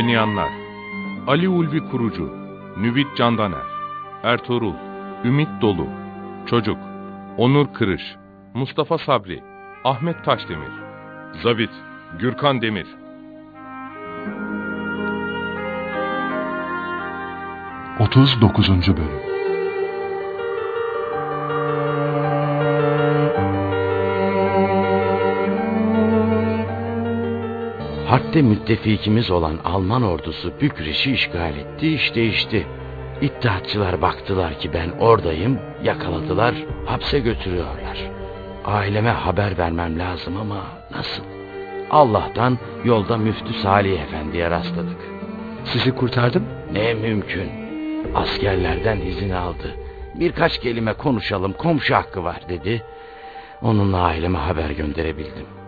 Oynayanlar. Ali Ulvi Kurucu Nüvit Candaner Ertuğrul Ümit Dolu Çocuk Onur Kırış Mustafa Sabri Ahmet Taşdemir Zabit Gürkan Demir. Otuz dokuzuncu Bölüm Harpte müttefikimiz olan Alman ordusu Bükreş'i işgal etti, iş değişti. İttihatçılar baktılar ki ben oradayım, yakaladılar, hapse götürüyorlar. Aileme haber vermem lazım ama nasıl? Allah'tan yolda Müftü Salih Efendi'ye rastladık. Sizi kurtardım. Ne mümkün. Askerlerden izin aldı. Birkaç kelime konuşalım, komşu hakkı var dedi. Onunla aileme haber gönderebildim.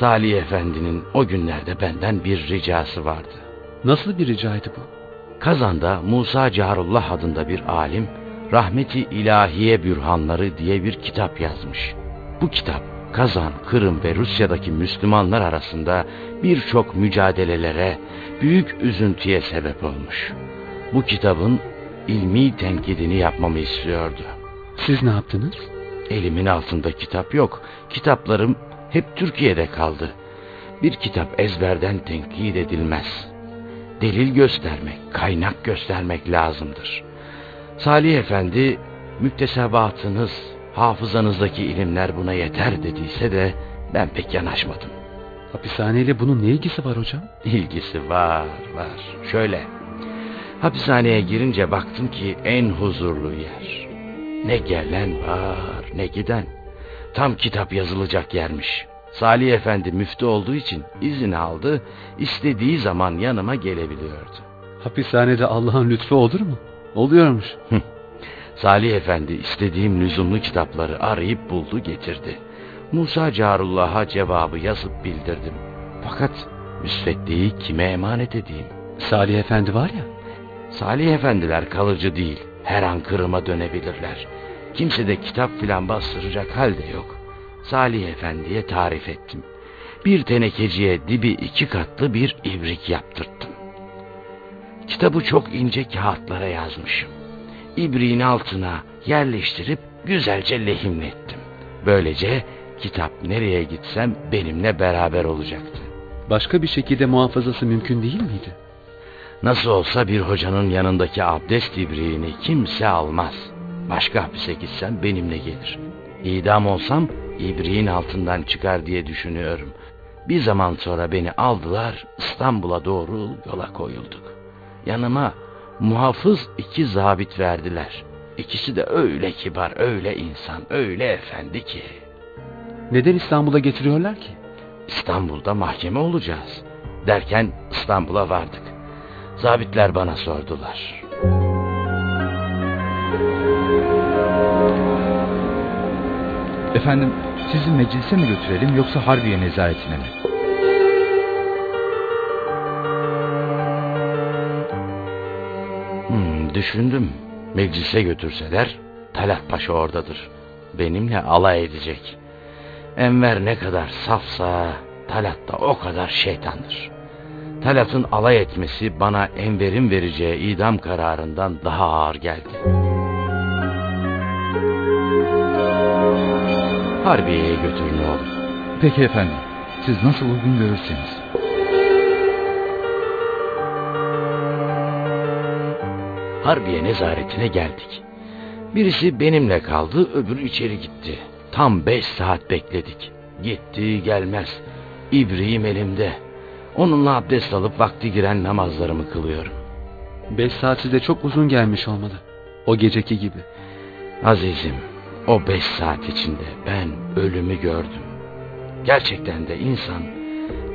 Salih Efendi'nin o günlerde benden bir ricası vardı. Nasıl bir ricaydı bu? Kazan'da Musa Carullah adında bir alim, Rahmeti İlahiye Bürhanları diye bir kitap yazmış. Bu kitap Kazan, Kırım ve Rusya'daki Müslümanlar arasında birçok mücadelelere, büyük üzüntüye sebep olmuş. Bu kitabın ilmi tenkidini yapmamı istiyordu. Siz ne yaptınız? Elimin altında kitap yok. Kitaplarım hep Türkiye'de kaldı. Bir kitap ezberden tenkit edilmez. Delil göstermek, kaynak göstermek lazımdır. Salih Efendi, müktesebatınız, hafızanızdaki ilimler buna yeter dediyse de ben pek yanaşmadım. Hapishaneyle bunun ne ilgisi var hocam? İlgisi var, var. Şöyle, hapishaneye girince baktım ki en huzurlu yer. Ne gelen var, ne giden. Tam kitap yazılacak yermiş. Salih Efendi müftü olduğu için izin aldı, istediği zaman yanıma gelebiliyordu. Hapishanede Allah'ın lütfu olur mu? Oluyormuş. Salih Efendi istediğim lüzumlu kitapları arayıp buldu getirdi. Musa Carullah'a cevabı yazıp bildirdim. Fakat müsveddeyi kime emanet edeyim? Salih Efendi var ya. Salih Efendiler kalıcı değil, her an Kırım'a dönebilirler. Kimse de kitap filan bastıracak halde yok. Salih Efendi'ye tarif ettim. Bir tenekeciye dibi iki katlı bir ibrik yaptırttım. Kitabı çok ince kağıtlara yazmışım. İbriğin altına yerleştirip güzelce lehimlettim. Böylece kitap nereye gitsem benimle beraber olacaktı. Başka bir şekilde muhafazası mümkün değil miydi? Nasıl olsa bir hocanın yanındaki abdest ibriğini kimse almaz. Başka hapise gitsem benimle gelir. İdam olsam ibriğin altından çıkar diye düşünüyorum. Bir zaman sonra beni aldılar İstanbul'a doğru yola koyulduk. Yanıma muhafız iki zabit verdiler. İkisi de öyle kibar, öyle insan, öyle efendi ki. Neden İstanbul'a getiriyorlar ki? İstanbul'da mahkeme olacağız. Derken İstanbul'a vardık. Zabitler bana sordular. Efendim sizi meclise mi götürelim yoksa Harbiye nezaretine mi? Hmm, düşündüm. Meclise götürseler Talat Paşa oradadır. Benimle alay edecek. Enver ne kadar safsa Talat da o kadar şeytandır. Talat'ın alay etmesi bana Enver'in vereceği idam kararından daha ağır geldi. Harbiye'ye götürün oğlum. Peki efendim. Siz nasıl uygun görürseniz. Harbiye nezaretine geldik. Birisi benimle kaldı, öbürü içeri gitti. Tam beş saat bekledik. Gitti gelmez. İbriğim elimde. Onunla abdest alıp vakti giren namazlarımı kılıyorum. Beş saat size çok uzun gelmiş olmalı. O geceki gibi. Azizim, o beş saat içinde ben ölümü gördüm. Gerçekten de insan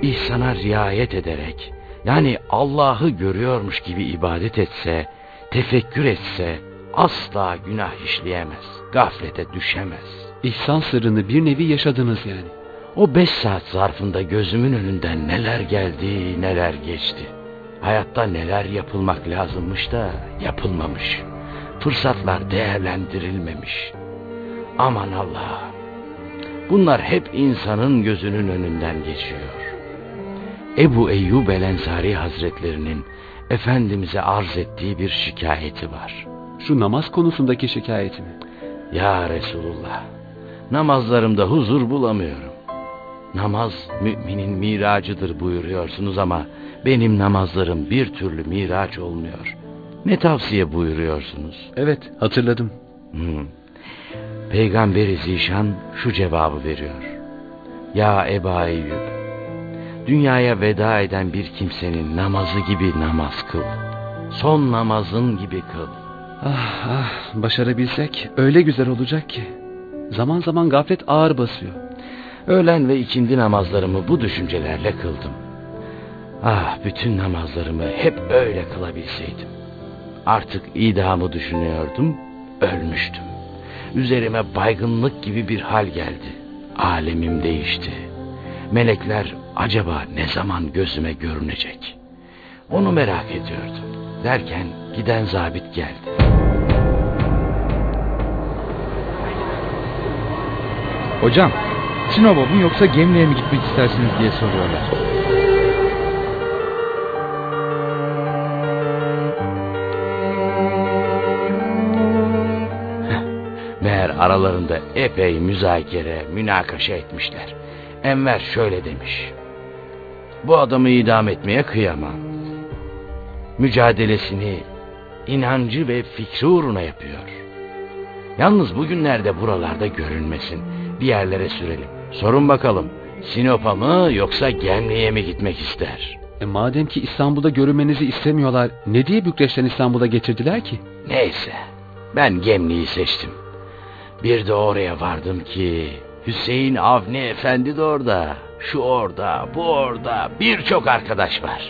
ihsana riayet ederek yani Allah'ı görüyormuş gibi ibadet etse, tefekkür etse asla günah işleyemez, gaflete düşemez. İhsan sırrını bir nevi yaşadınız yani. O beş saat zarfında gözümün önünden neler geldi, neler geçti. Hayatta neler yapılmak lazımmış da yapılmamış. Fırsatlar değerlendirilmemiş. Aman Allah. Bunlar hep insanın gözünün önünden geçiyor. Ebu Eyyub el Ensari Hazretlerinin Efendimiz'e arz ettiği bir şikayeti var. Şu namaz konusundaki şikayeti mi? Ya Resulullah, namazlarımda huzur bulamıyorum. Namaz müminin miracıdır buyuruyorsunuz ama benim namazlarım bir türlü miraç olmuyor. Ne tavsiye buyuruyorsunuz? Evet hatırladım. Hmm. Peygamberi Zişan şu cevabı veriyor. Ya Eba Eyyub, dünyaya veda eden bir kimsenin namazı gibi namaz kıl. Son namazın gibi kıl. Ah ah başarabilsek öyle güzel olacak ki. Zaman zaman gaflet ağır basıyor. Öğlen ve ikindi namazlarımı bu düşüncelerle kıldım. Ah bütün namazlarımı hep öyle kılabilseydim. Artık idamı düşünüyordum, ölmüştüm. Üzerime baygınlık gibi bir hal geldi. Alemim değişti. Melekler acaba ne zaman gözüme görünecek? Onu merak ediyordum. Derken giden zabit geldi. Hocam, Sinop'a mı yoksa Gemli'ye mi gitmek istersiniz diye soruyorlar. Aralarında epey müzakere, münakaşa etmişler. Enver şöyle demiş. Bu adamı idam etmeye kıyamam. Mücadelesini inancı ve fikri uğruna yapıyor. Yalnız bugünlerde buralarda görünmesin. Bir yerlere sürelim. Sorun bakalım. Sinop'a mı yoksa Gemli'ye mi gitmek ister? E madem ki İstanbul'da görünmenizi istemiyorlar, ne diye Bükreş'ten İstanbul'a getirdiler ki? Neyse. Ben Gemli'yi seçtim. Bir de oraya vardım ki Hüseyin Avni Efendi de orada. Şu orada, bu orada birçok arkadaş var.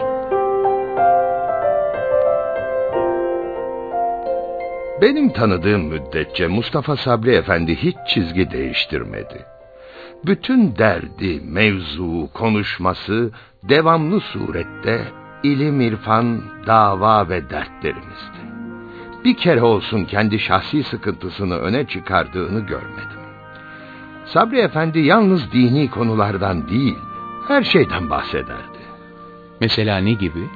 Benim tanıdığım müddetçe Mustafa Sabri Efendi hiç çizgi değiştirmedi. Bütün derdi, mevzu, konuşması devamlı surette ilim, irfan, dava ve dertlerimizdi. Bir kere olsun kendi şahsi sıkıntısını öne çıkardığını görmedim. Sabri Efendi yalnız dini konulardan değil, her şeyden bahsederdi. Mesela ne gibi?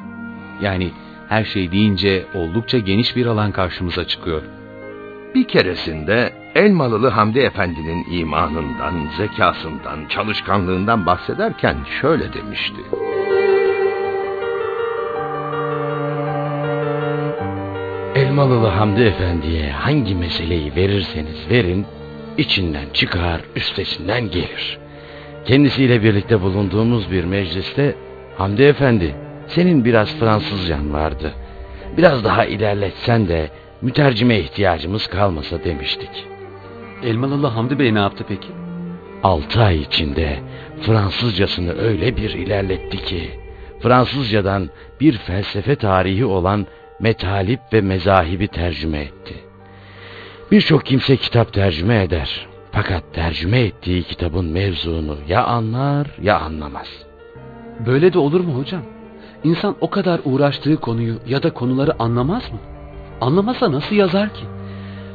Yani her şey deyince oldukça geniş bir alan karşımıza çıkıyor. Bir keresinde Elmalılı Hamdi Efendi'nin imanından, zekasından, çalışkanlığından bahsederken şöyle demişti. Elmalılı Hamdi Efendi'ye hangi meseleyi verirseniz verin, içinden çıkar, üstesinden gelir. Kendisiyle birlikte bulunduğumuz bir mecliste, Hamdi Efendi, senin biraz Fransızcan vardı. Biraz daha ilerletsen de mütercime ihtiyacımız kalmasa demiştik. Elmalılı Hamdi Bey ne yaptı peki? Altı ay içinde Fransızcasını öyle bir ilerletti ki, Fransızcadan bir felsefe tarihi olan metalip ve mezahibi tercüme etti. Birçok kimse kitap tercüme eder. Fakat tercüme ettiği kitabın mevzunu ya anlar ya anlamaz. Böyle de olur mu hocam? İnsan o kadar uğraştığı konuyu ya da konuları anlamaz mı? Anlamasa nasıl yazar ki?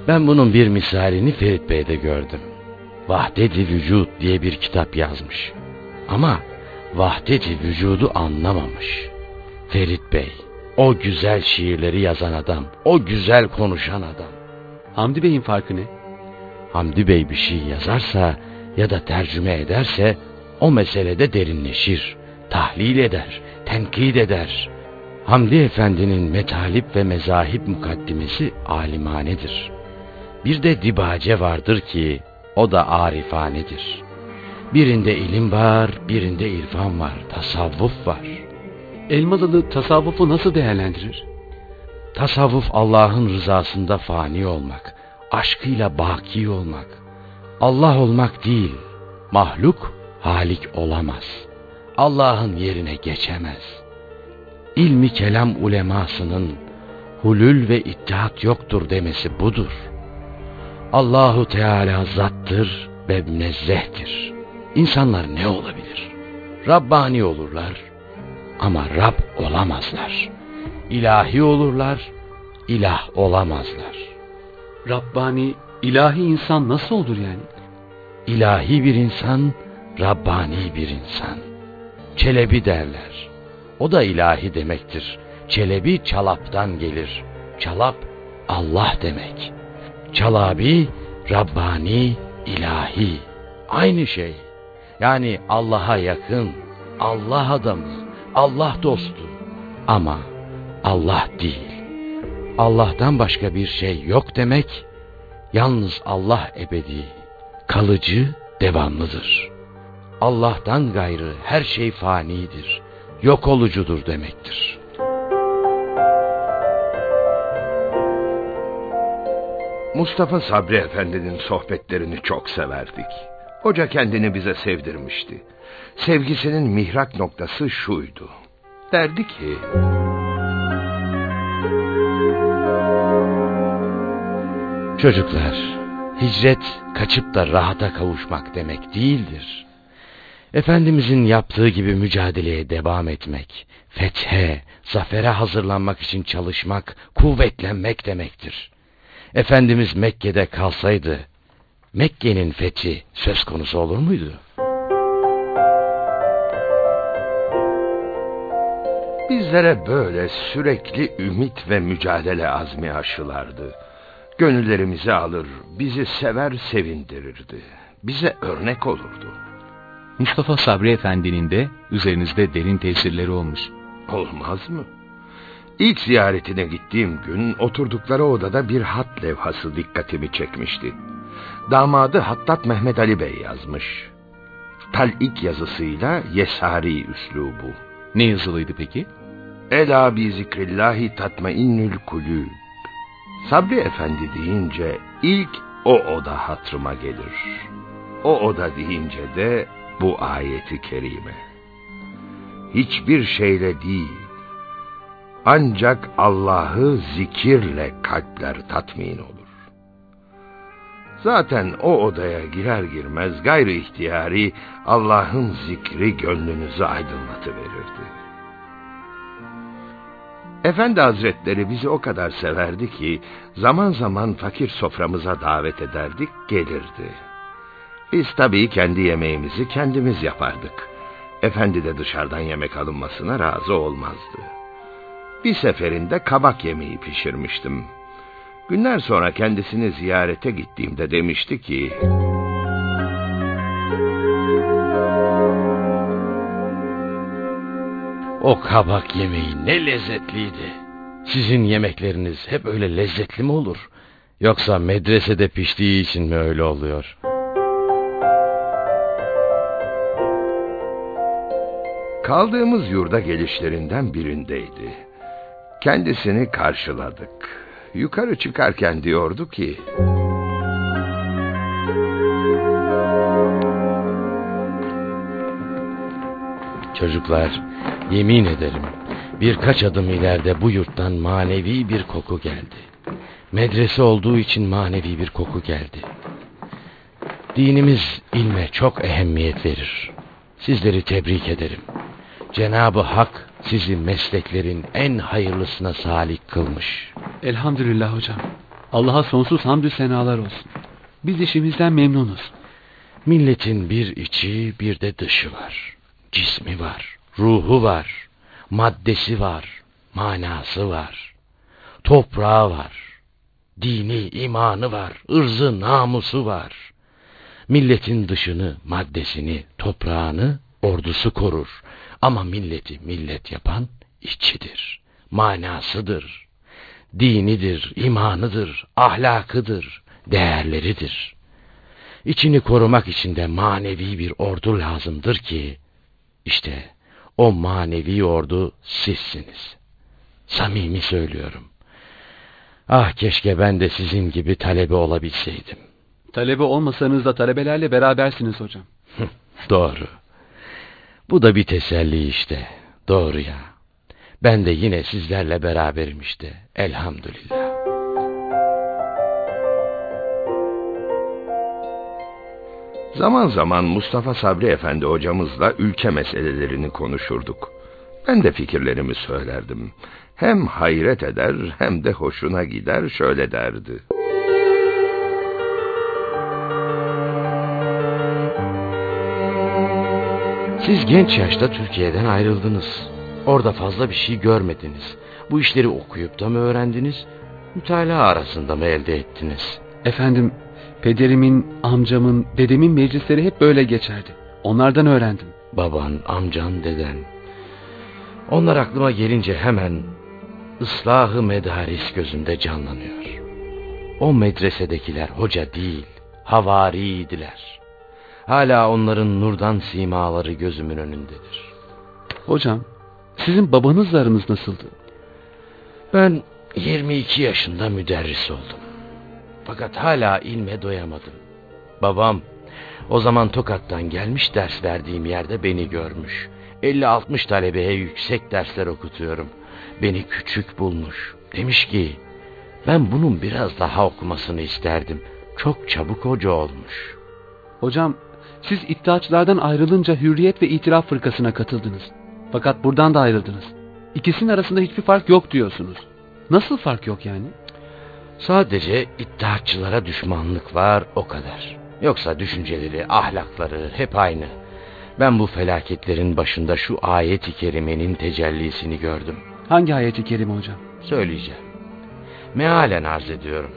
Ben bunun bir misalini Ferit Bey'de gördüm. Vahdet-i Vücud diye bir kitap yazmış. Ama vahdet-i vücudu anlamamış. Ferit Bey, o güzel şiirleri yazan adam, o güzel konuşan adam. Hamdi Bey'in farkı ne? Hamdi Bey bir şey yazarsa ya da tercüme ederse o meselede derinleşir, tahlil eder, tenkit eder. Hamdi Efendi'nin metalip ve mezahip mukaddimesi alimanedir. Bir de dibace vardır ki o da arifanedir. Birinde ilim var, birinde irfan var, tasavvuf var. Elmalılı tasavvufu nasıl değerlendirir? Tasavvuf Allah'ın rızasında fani olmak, aşkıyla baki olmak. Allah olmak değil, mahluk halik olamaz. Allah'ın yerine geçemez. İlmi kelam ulemasının hulül ve ittihat yoktur demesi budur. Allahu Teala zattır ve münezzehtir. İnsanlar ne olabilir? Rabbani olurlar ama Rab olamazlar. İlahi olurlar, ilah olamazlar. Rabbani, ilahi insan nasıl olur yani? İlahi bir insan, Rabbani bir insan. Çelebi derler. O da ilahi demektir. Çelebi çalaptan gelir. Çalap Allah demek. Çalabi, Rabbani, ilahi. Aynı şey. Yani Allah'a yakın, Allah adamı, Allah dostu. Ama Allah değil. Allah'tan başka bir şey yok demek, yalnız Allah ebedi, kalıcı, devamlıdır. Allah'tan gayrı her şey fanidir, yok olucudur demektir. Mustafa Sabri Efendi'nin sohbetlerini çok severdik. Hoca kendini bize sevdirmişti. Sevgisinin mihrak noktası şuydu. Derdi ki... Çocuklar, hicret kaçıp da rahata kavuşmak demek değildir. Efendimizin yaptığı gibi mücadeleye devam etmek, fethe, zafere hazırlanmak için çalışmak, kuvvetlenmek demektir. Efendimiz Mekke'de kalsaydı, Mekke'nin fethi söz konusu olur muydu? Bizlere böyle sürekli ümit ve mücadele azmi aşılardı. Gönüllerimizi alır, bizi sever sevindirirdi. Bize örnek olurdu. Mustafa Sabri Efendi'nin de üzerinizde derin tesirleri olmuş. Olmaz mı? İlk ziyaretine gittiğim gün oturdukları odada bir hat levhası dikkatimi çekmişti. Damadı Hattat Mehmet Ali Bey yazmış. Tal'ik yazısıyla Yesari üslubu. Ne yazılıydı peki? Ela bi zikrillahi tatmainnül kulüb. Sabri Efendi deyince ilk o oda hatırıma gelir. O oda deyince de bu ayeti kerime. Hiçbir şeyle değil, ancak Allah'ı zikirle kalpler tatmin olur. Zaten o odaya girer girmez gayri ihtiyari Allah'ın zikri gönlünüzü aydınlatıverirdi. Efendi Hazretleri bizi o kadar severdi ki zaman zaman fakir soframıza davet ederdik, gelirdi. Biz tabii kendi yemeğimizi kendimiz yapardık. Efendi de dışarıdan yemek alınmasına razı olmazdı. Bir seferinde kabak yemeği pişirmiştim. Günler sonra kendisini ziyarete gittiğimde demişti ki... O kabak yemeği ne lezzetliydi. Sizin yemekleriniz hep öyle lezzetli mi olur? Yoksa medresede piştiği için mi öyle oluyor? Kaldığımız yurda gelişlerinden birindeydi. Kendisini karşıladık. Yukarı çıkarken diyordu ki... Çocuklar, yemin ederim birkaç adım ileride bu yurttan manevi bir koku geldi. Medrese olduğu için manevi bir koku geldi. Dinimiz ilme çok ehemmiyet verir. Sizleri tebrik ederim. Cenabı Hak sizi mesleklerin en hayırlısına salik kılmış. Elhamdülillah hocam. Allah'a sonsuz hamdü senalar olsun. Biz işimizden memnunuz. Milletin bir içi bir de dışı var. Cismi var, ruhu var, maddesi var, manası var. Toprağı var, dini, imanı var, ırzı, namusu var. Milletin dışını, maddesini, toprağını ordusu korur. Ama milleti millet yapan içidir, manasıdır, dinidir, imanıdır, ahlakıdır, değerleridir. İçini korumak için de manevi bir ordu lazımdır ki, işte o manevi ordu sizsiniz. Samimi söylüyorum. Ah keşke ben de sizin gibi talebe olabilseydim. Talebe olmasanız da talebelerle berabersiniz hocam. Doğru. Bu da bir teselli işte. Doğru ya. Ben de yine sizlerle beraberim işte. Elhamdülillah. Zaman zaman Mustafa Sabri Efendi hocamızla ülke meselelerini konuşurduk. Ben de fikirlerimi söylerdim. Hem hayret eder hem de hoşuna gider şöyle derdi. Siz genç yaşta Türkiye'den ayrıldınız. Orada fazla bir şey görmediniz. Bu işleri okuyup da mı öğrendiniz? Mütalaa arasında mı elde ettiniz? Efendim, pederimin, amcamın, dedemin meclisleri hep böyle geçerdi. Onlardan öğrendim. Baban, amcan, deden. Onlar aklıma gelince hemen ıslahı medaris gözümde canlanıyor. O medresedekiler hoca değil, havariydiler. Hala onların nurdan simaları gözümün önündedir. Hocam, sizin babanızla aranız nasıldı? Ben 22 yaşında müderris oldum. Fakat hala ilme doyamadım. Babam o zaman Tokat'tan gelmiş ders verdiğim yerde beni görmüş. 50-60 talebeye yüksek dersler okutuyorum. Beni küçük bulmuş. Demiş ki ben bunun biraz daha okumasını isterdim. Çok çabuk hoca olmuş. Hocam, siz iddiaçılardan ayrılınca Hürriyet ve İtiraf Fırkası'na katıldınız. Fakat buradan da ayrıldınız. İkisinin arasında hiçbir fark yok diyorsunuz. Nasıl fark yok yani? Sadece iddiaçılara düşmanlık var o kadar. Yoksa düşünceleri, ahlakları hep aynı. Ben bu felaketlerin başında şu ayet-i kerimenin tecellisini gördüm. Hangi ayeti kerime hocam? Söyleyeceğim. Mealen arz ediyorum.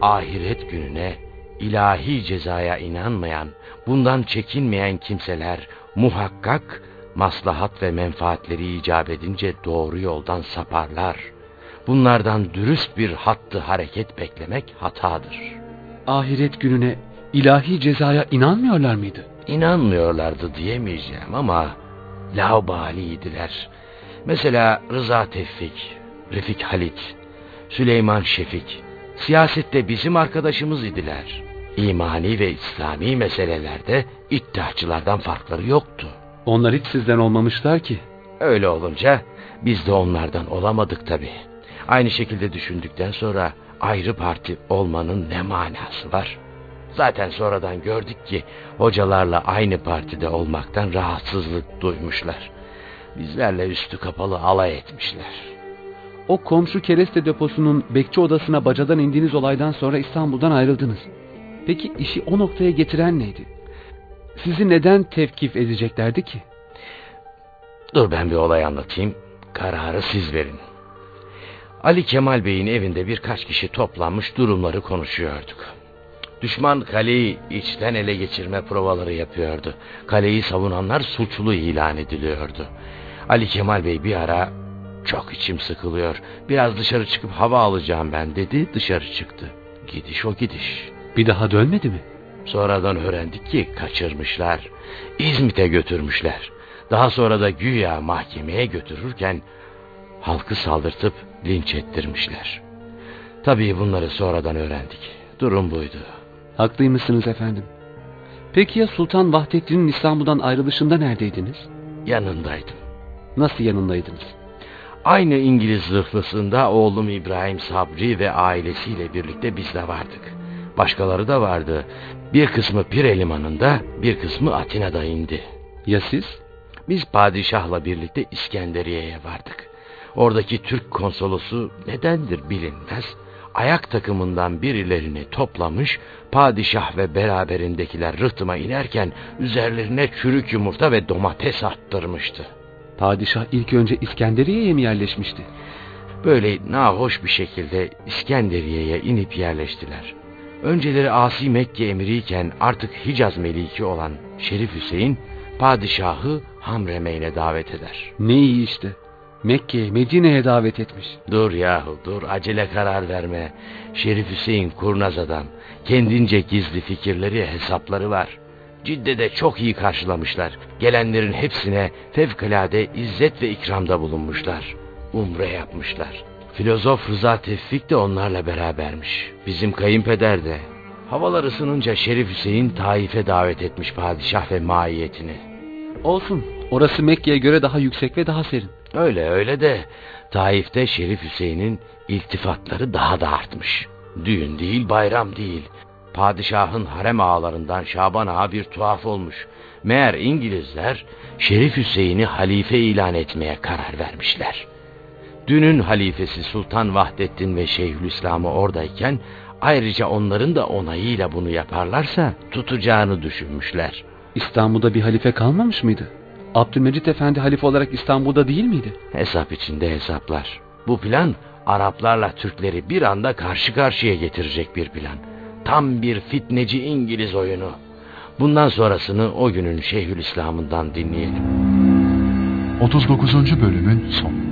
Ahiret gününe ilahi cezaya inanmayan, bundan çekinmeyen kimseler muhakkak maslahat ve menfaatleri icap edince doğru yoldan saparlar. Bunlardan dürüst bir hattı hareket beklemek hatadır. Ahiret gününe ilahi cezaya inanmıyorlar mıydı? İnanmıyorlardı diyemeyeceğim ama laubaliydiler. Mesela Rıza Tevfik, Refik Halit, Süleyman Şefik, siyasette bizim arkadaşımız idiler. İmani ve İslami meselelerde iddiaçılardan farkları yoktu. Onlar hiç sizden olmamışlar ki. Öyle olunca biz de onlardan olamadık tabii. Aynı şekilde düşündükten sonra ayrı parti olmanın ne manası var? Zaten sonradan gördük ki hocalarla aynı partide olmaktan rahatsızlık duymuşlar. Bizlerle üstü kapalı alay etmişler. O komşu kereste deposunun bekçi odasına bacadan indiğiniz olaydan sonra İstanbul'dan ayrıldınız. Peki işi o noktaya getiren neydi? Sizi neden tevkif edeceklerdi ki? Dur ben bir olay anlatayım. Kararı siz verin. Ali Kemal Bey'in evinde birkaç kişi toplanmış durumları konuşuyorduk. Düşman kaleyi içten ele geçirme provaları yapıyordu. Kaleyi savunanlar suçlu ilan ediliyordu. Ali Kemal Bey bir ara çok içim sıkılıyor. Biraz dışarı çıkıp hava alacağım ben dedi. Dışarı çıktı. Gidiş o gidiş. Bir daha dönmedi mi? Sonradan öğrendik ki kaçırmışlar. İzmit'e götürmüşler. Daha sonra da güya mahkemeye götürürken halkı saldırtıp linç ettirmişler. Tabii bunları sonradan öğrendik. Durum buydu. Haklıymışsınız efendim. Peki ya Sultan Vahdettin'in İstanbul'dan ayrılışında neredeydiniz? Yanındaydım. Nasıl yanındaydınız? Aynı İngiliz zırhlısında oğlum İbrahim Sabri ve ailesiyle birlikte biz de vardık. Başkaları da vardı. Bir kısmı Pire limanında, bir kısmı Atina'da indi. Ya siz? Biz padişahla birlikte İskenderiye'ye vardık. Oradaki Türk konsolosu nedendir bilinmez. Ayak takımından birilerini toplamış, padişah ve beraberindekiler rıhtıma inerken üzerlerine çürük yumurta ve domates attırmıştı. Padişah ilk önce İskenderiye'ye mi yerleşmişti? Böyle nahoş bir şekilde İskenderiye'ye inip yerleştiler. Önceleri Asi Mekke emiriyken artık Hicaz meliki olan Şerif Hüseyin padişahı Hamremeyn'e davet eder. Ne iyi işte. Mekke'ye, Medine'ye davet etmiş. Dur yahu dur acele karar verme. Şerif Hüseyin kurnaz adam. Kendince gizli fikirleri, hesapları var. Cidde'de çok iyi karşılamışlar. Gelenlerin hepsine fevkalade izzet ve ikramda bulunmuşlar. Umre yapmışlar. Filozof Rıza Tevfik de onlarla berabermiş. Bizim kayınpeder de. Havalar ısınınca Şerif Hüseyin Taif'e davet etmiş padişah ve maiyetini. Olsun. Orası Mekke'ye göre daha yüksek ve daha serin. Öyle öyle de Taif'te Şerif Hüseyin'in iltifatları daha da artmış. Düğün değil bayram değil. Padişahın harem ağalarından Şaban ağa bir tuhaf olmuş. Meğer İngilizler Şerif Hüseyin'i halife ilan etmeye karar vermişler. Dünün halifesi Sultan Vahdettin ve Şeyhülislam'ı oradayken ayrıca onların da onayıyla bunu yaparlarsa tutacağını düşünmüşler. İstanbul'da bir halife kalmamış mıydı? Abdülmecit Efendi halife olarak İstanbul'da değil miydi? Hesap içinde hesaplar. Bu plan Araplarla Türkleri bir anda karşı karşıya getirecek bir plan. Tam bir fitneci İngiliz oyunu. Bundan sonrasını o günün Şeyhülislam'ından dinleyelim. 39. bölümün sonu.